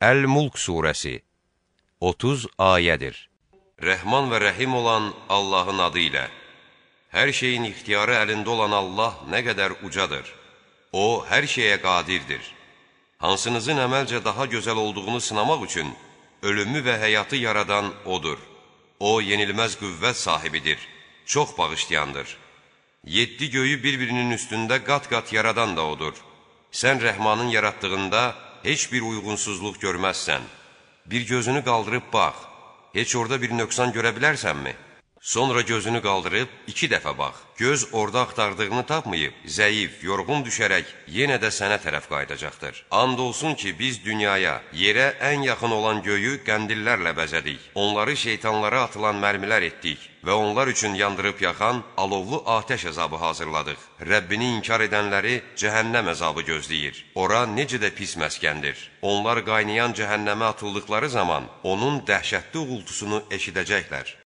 Əl-Mulk surəsi 30 ayədir. Rəhman və rəhim olan Allahın adı ilə Hər şeyin ixtiyarı əlində olan Allah nə qədər ucadır. O, hər şeyə qadirdir. Hansınızın əməlcə daha gözəl olduğunu sınamaq üçün ölümü və həyatı yaradan O'dur. O, yenilməz qüvvət sahibidir, çox bağışlayandır. Yeddi göyü bir-birinin üstündə qat-qat yaradan da O'dur. Sən Rəhmanın yaratdığında heç bir uyğunsuzluq görməzsən. Bir gözünü qaldırıb bax, heç orada bir nöqsan görə bilərsənmi? Sonra gözünü qaldırıb iki dəfə bax. Göz orada axtardığını tapmayıb, zəif, yorğun düşərək yenə də sənə tərəf qayıdacaqdır. And olsun ki, biz dünyaya, yerə ən yaxın olan göyü qəndillərlə bəzədik. Onları şeytanlara atılan mərmilər etdik və onlar üçün yandırıb yaxan alovlu atəş əzabı hazırladıq. Rəbbini inkar edənləri cəhənnəm əzabı gözləyir. Ora necə də pis məskəndir. Onlar qaynayan cəhənnəmə atıldıqları zaman onun dəhşətli uğultusunu eşidəcəklər.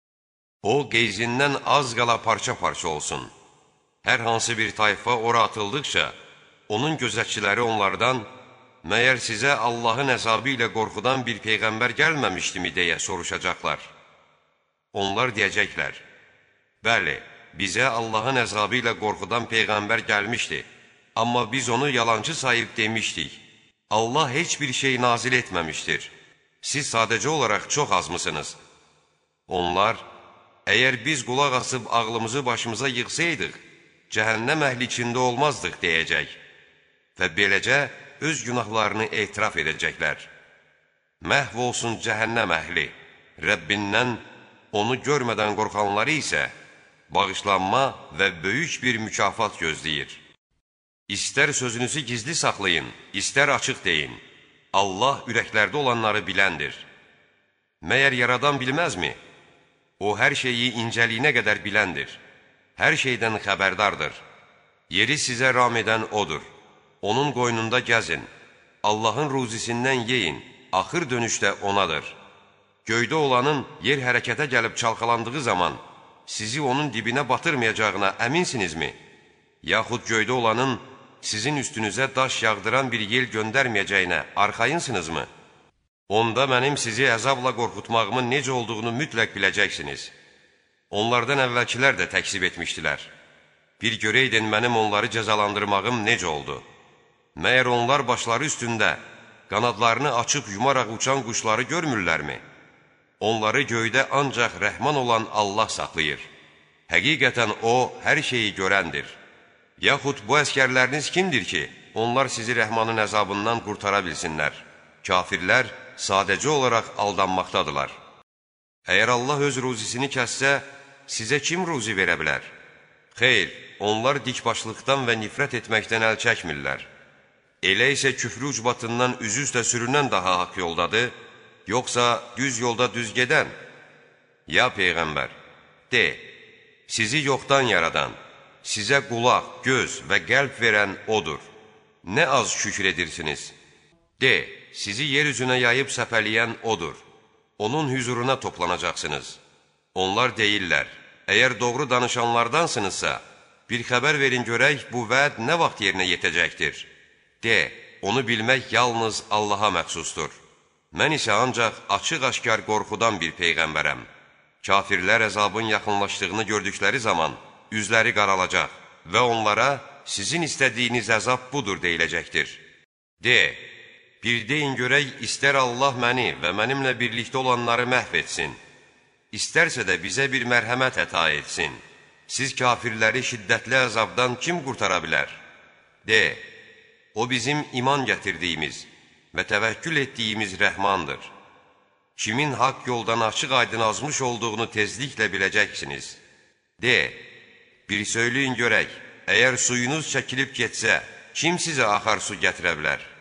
O, qeyzindən az qala parça-parça olsun. Hər hansı bir tayfa ora atıldıqca, onun gözətçiləri onlardan, məyər sizə Allahın əzabı ilə qorxudan bir Peyğəmbər gəlməmişdimi, deyə soruşacaqlar. Onlar deyəcəklər, bəli, bizə Allahın əzabı ilə qorxudan Peyğəmbər gəlmişdi, amma biz onu yalancı sayıb demişdik. Allah heç bir şey nazil etməmişdir. Siz sadəcə olaraq çox azmısınız. Onlar, Əgər biz qulaq asıb ağlımızı başımıza yığsaydıq, cəhənnəm əhli içində olmazdıq deyəcək və beləcə öz günahlarını etiraf edəcəklər. Məhv olsun cəhənnəm əhli, Rəbbindən onu görmədən qorxanları isə bağışlanma və böyük bir mükafat gözləyir. İstər sözünüzü gizli saxlayın, istər açıq deyin. Allah ürəklərdə olanları biləndir. Məyər yaradan bilməzmi? O, hər şeyi incəliyinə qədər biləndir, hər şeydən xəbərdardır. Yeri sizə ram edən O'dur. Onun qoynunda gəzin, Allahın ruzisindən yeyin, axır dönüşdə O'nadır. Göydə olanın yer hərəkətə gəlib çalxalandığı zaman sizi onun dibinə batırmayacağına əminsinizmi? Yaxud göydə olanın sizin üstünüzə daş yağdıran bir yel göndərməyəcəyinə arxayınsınızmı? Onda mənim sizi əzabla qorxutmağımın necə olduğunu mütləq biləcəksiniz. Onlardan əvvəlkilər də təksib etmişdilər. Bir görəydin mənim onları cəzalandırmağım necə oldu? Məyər onlar başları üstündə qanadlarını açıb yumaraq uçan quşları görmürlərmi? Onları göydə ancaq rəhman olan Allah saxlayır. Həqiqətən O, hər şeyi görəndir. Yaxud bu əskərləriniz kimdir ki, onlar sizi rəhmanın əzabından qurtara bilsinlər? Kafirlər, sadəcə olaraq aldanmaqdadılar. Əgər Allah öz ruzisini kəssə, sizə kim ruzi verə bilər? Xeyr, onlar dikbaşlıqdan və nifrət etməkdən əl çəkmirlər. Elə isə küfrü ucbatından üzü üstə sürünən daha haqq yoldadır, yoxsa düz yolda düz gedən? Ya Peyğəmbər, de, sizi yoxdan yaradan, sizə qulaq, göz və qəlb verən Odur. Nə az şükür edirsiniz? De, sizi yer üzünə yayıb səpələyən O'dur. Onun hüzuruna toplanacaqsınız. Onlar deyirlər, əgər doğru danışanlardansınızsa, bir xəbər verin görək bu vəd nə vaxt yerinə yetəcəkdir. De, onu bilmək yalnız Allaha məxsusdur. Mən isə ancaq açıq-aşkar qorxudan bir Peyğəmbərəm. Kafirlər əzabın yaxınlaşdığını gördükləri zaman üzləri qaralacaq və onlara sizin istədiyiniz əzab budur deyiləcəkdir. De, Bir deyin görək, istər Allah məni və mənimlə birlikdə olanları məhv etsin, istərsə də bizə bir mərhəmət əta etsin. Siz kafirləri şiddətli əzabdan kim qurtara bilər? De, o bizim iman gətirdiyimiz və təvəkkül etdiyimiz rəhmandır. Kimin haqq yoldan açıq aydın azmış olduğunu tezliklə biləcəksiniz. De, bir söyləyin görək, əgər suyunuz çəkilib getsə, kim sizə axar su gətirə bilər?